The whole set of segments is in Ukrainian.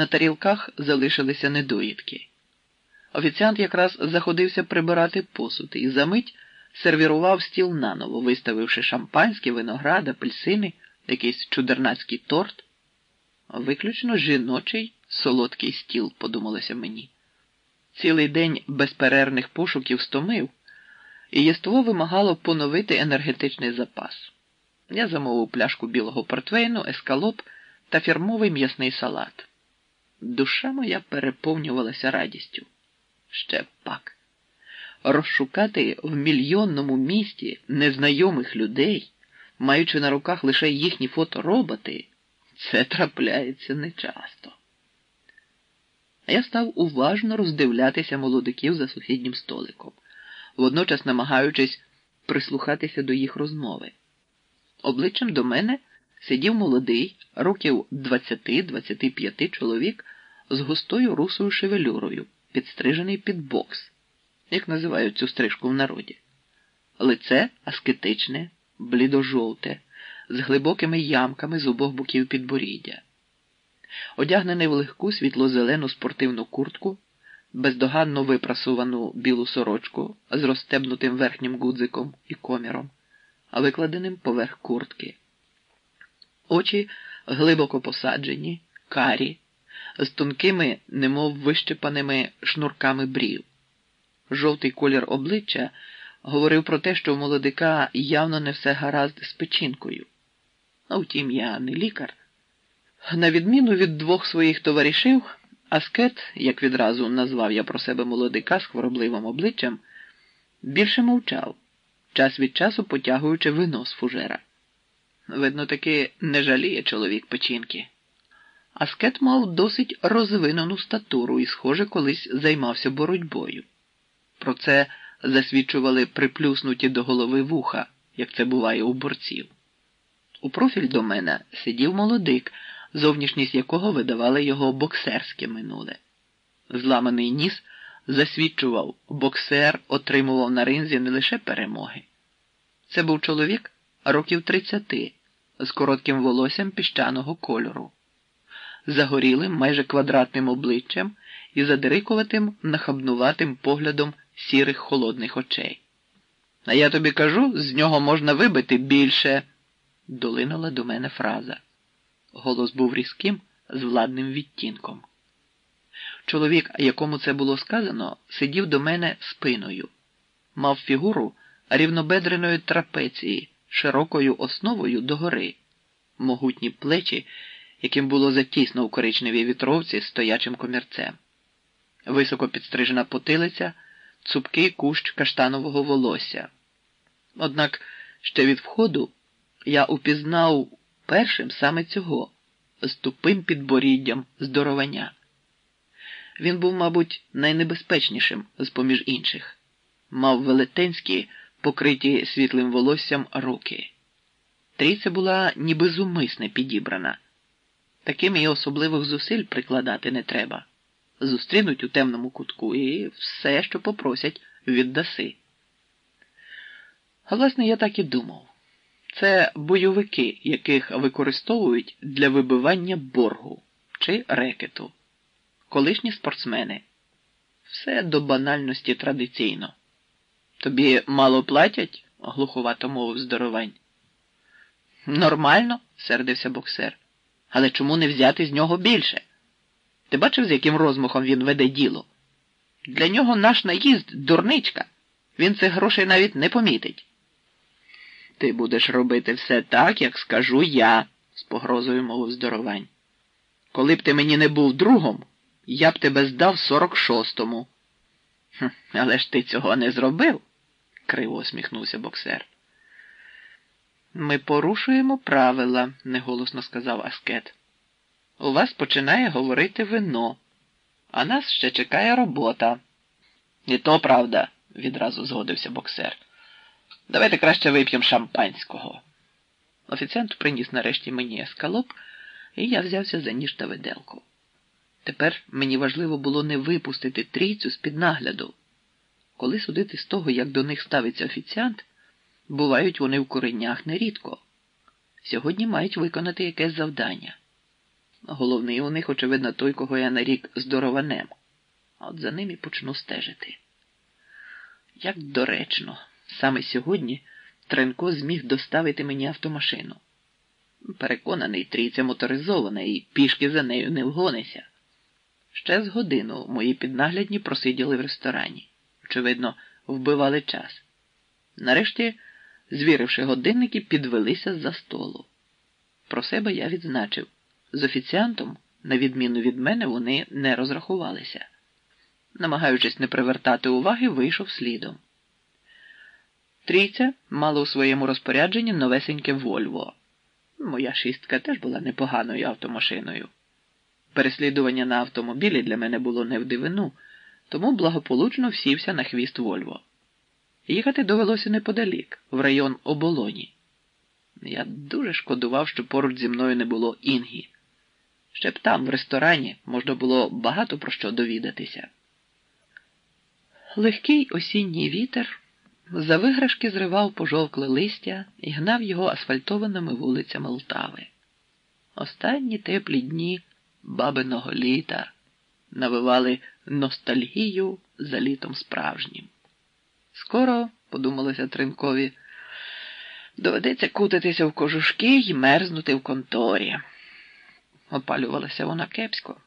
На тарілках залишилися недоїдки. Офіціант якраз заходився прибирати посуд і за мить сервірував стіл наново, виставивши шампанське, виноград, апельсини, якийсь чудернацький торт. Виключно жіночий солодкий стіл, подумалося мені. Цілий день безперервних пошуків стомив, і єство вимагало поновити енергетичний запас. Я замовив пляшку білого портвейну, ескалоп та фірмовий м'ясний салат. Душа моя переповнювалася радістю. Ще пак. Розшукати в мільйонному місті незнайомих людей, маючи на руках лише їхні фотороботи, це трапляється нечасто. Я став уважно роздивлятися молодиків за сусіднім столиком, водночас намагаючись прислухатися до їх розмови. Обличчям до мене сидів молодий, років 20-25 чоловік з густою русою шевелюрою, підстрижений під бокс, як називають цю стрижку в народі. Лице аскетичне, блідожовте, з глибокими ямками з обох боків підборіддя. Одягнений в легку світло-зелену спортивну куртку, бездоганно випрасувану білу сорочку з розстебнутим верхнім гудзиком і коміром, викладеним поверх куртки. Очі глибоко посаджені, карі, з тонкими, немов вищепаними шнурками брів. Жовтий колір обличчя говорив про те, що у молодика явно не все гаразд з печінкою. А втім, я не лікар. На відміну від двох своїх товаришів, Аскет, як відразу назвав я про себе молодика з хворобливим обличчям, більше мовчав, час від часу потягуючи вино з фужера. Видно, таки не жаліє чоловік печінки. Аскет мав досить розвинену статуру і, схоже, колись займався боротьбою. Про це засвідчували приплюснуті до голови вуха, як це буває у борців. У профіль до мене сидів молодик, зовнішність якого видавали його боксерське минуле. Зламаний ніс засвідчував, боксер отримував на ринзі не лише перемоги. Це був чоловік років тридцяти, з коротким волоссям піщаного кольору, загорілим майже квадратним обличчям і задирикуватим нахабнуватим поглядом сірих холодних очей. А я тобі кажу, з нього можна вибити більше, долинула до мене фраза. Голос був різким, з владним відтінком. Чоловік, якому це було сказано, сидів до мене спиною, мав фігуру рівнобедреної трапеції, широкою основою догори, могутні плечі, яким було затісно у коричневій вітровці стоячим комірцем, високо підстрижена потилиця, цупкий кущ каштанового волосся. Однак ще від входу я упізнав першим саме цього, з тупим підборіддям здоровання. Він був, мабуть, найнебезпечнішим з поміж інших, мав велетенські, покриті світлим волоссям руки. Трійця була ніби зумисне підібрана. Таким і особливих зусиль прикладати не треба. Зустрінуть у темному кутку і все, що попросять, віддаси. Власне, я так і думав. Це бойовики, яких використовують для вибивання боргу чи рекету, колишні спортсмени. Все до банальності традиційно. Тобі мало платять? глуховато мовив здоровань. Нормально, сердився боксер. Але чому не взяти з нього більше? Ти бачив, з яким розмахом він веде діло? Для нього наш наїзд дурничка. Він цих грошей навіть не помітить. Ти будеш робити все так, як скажу я, з погрозою мовив здоровань. Коли б ти мені не був другом, я б тебе здав сорок шостому. Але ж ти цього не зробив, криво усміхнувся боксер. Ми порушуємо правила, неголосно сказав Аскет. У вас починає говорити вино, а нас ще чекає робота. І то правда, відразу згодився боксер. Давайте краще вип'ємо шампанського. Офіціант приніс нарешті мені ескалоп, і я взявся за ніж та виделку. Тепер мені важливо було не випустити трійцю з-під нагляду. Коли судити з того, як до них ставиться офіціант, бувають вони в коренях нерідко. Сьогодні мають виконати якесь завдання. Головний у них, очевидно, той, кого я нарік здорованем. От за ним і почну стежити. Як доречно, саме сьогодні Тренко зміг доставити мені автомашину. Переконаний, трійця моторизована і пішки за нею не вгонися. Ще з годину мої піднаглядні просиділи в ресторані. Очевидно, вбивали час. Нарешті, звіривши годинники, підвелися з-за столу. Про себе я відзначив. З офіціантом, на відміну від мене, вони не розрахувалися. Намагаючись не привертати уваги, вийшов слідом. Трійця мала у своєму розпорядженні новесеньке Вольво. Моя шістка теж була непоганою автомашиною. Переслідування на автомобілі для мене було не в дивину, тому благополучно всівся на хвіст Вольво. Їхати довелося неподалік, в район оболоні. Я дуже шкодував, що поруч зі мною не було інгі. Ще б там, в ресторані, можна було багато про що довідатися. Легкий осінній вітер за виграшки зривав пожовкле листя і гнав його асфальтованими вулицями Лтави. Останні теплі дні бабиного літа навивали ностальгію за літом справжнім. Скоро, подумалося Тринкові, доведеться кутатися в кожушки й мерзнути в конторі. Опалювалася вона кепсько.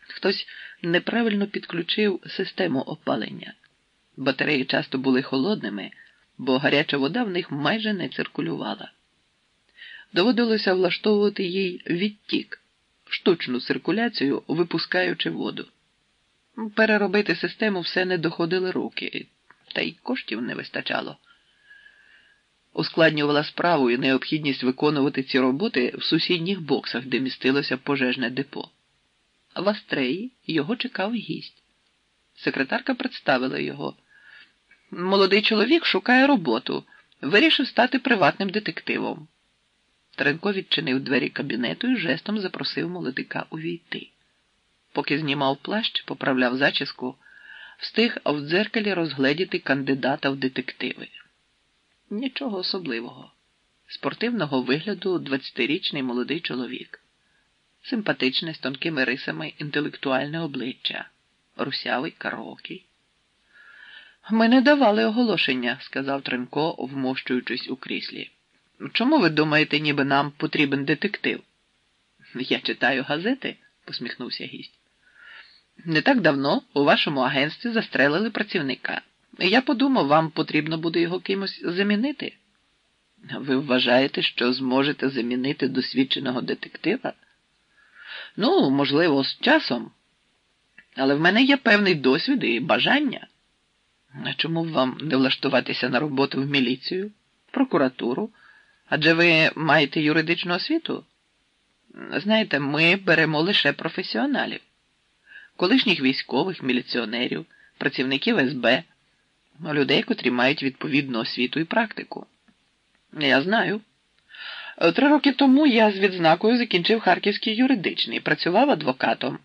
Хтось неправильно підключив систему опалення. Батареї часто були холодними, бо гаряча вода в них майже не циркулювала. Доводилося влаштовувати їй відтік, штучну циркуляцію, випускаючи воду. Переробити систему все не доходили руки, та й коштів не вистачало. Ускладнювала справу і необхідність виконувати ці роботи в сусідніх боксах, де містилося пожежне депо. В Астреї його чекав гість. Секретарка представила його. Молодий чоловік шукає роботу, вирішив стати приватним детективом. Тренко відчинив двері кабінету і жестом запросив молодика увійти. Поки знімав плащ, поправляв зачіску, встиг в дзеркалі розгледіти кандидата в детективи. Нічого особливого. Спортивного вигляду 20-річний молодий чоловік, симпатичне з тонкими рисами інтелектуальне обличчя, русявий карокий. Ми не давали оголошення, сказав Тренко, вмощуючись у кріслі. Чому ви думаєте, ніби нам потрібен детектив? Я читаю газети, посміхнувся гість. Не так давно у вашому агентстві застрелили працівника. Я подумав, вам потрібно буде його кимось замінити. Ви вважаєте, що зможете замінити досвідченого детектива? Ну, можливо, з часом. Але в мене є певний досвід і бажання. А чому б вам не влаштуватися на роботу в міліцію, прокуратуру? Адже ви маєте юридичну освіту? Знаєте, ми беремо лише професіоналів, колишніх військових, міліціонерів, працівників СБ, людей, котрі мають відповідну освіту і практику. Я знаю. Три роки тому я з відзнакою закінчив Харківський юридичний, працював адвокатом.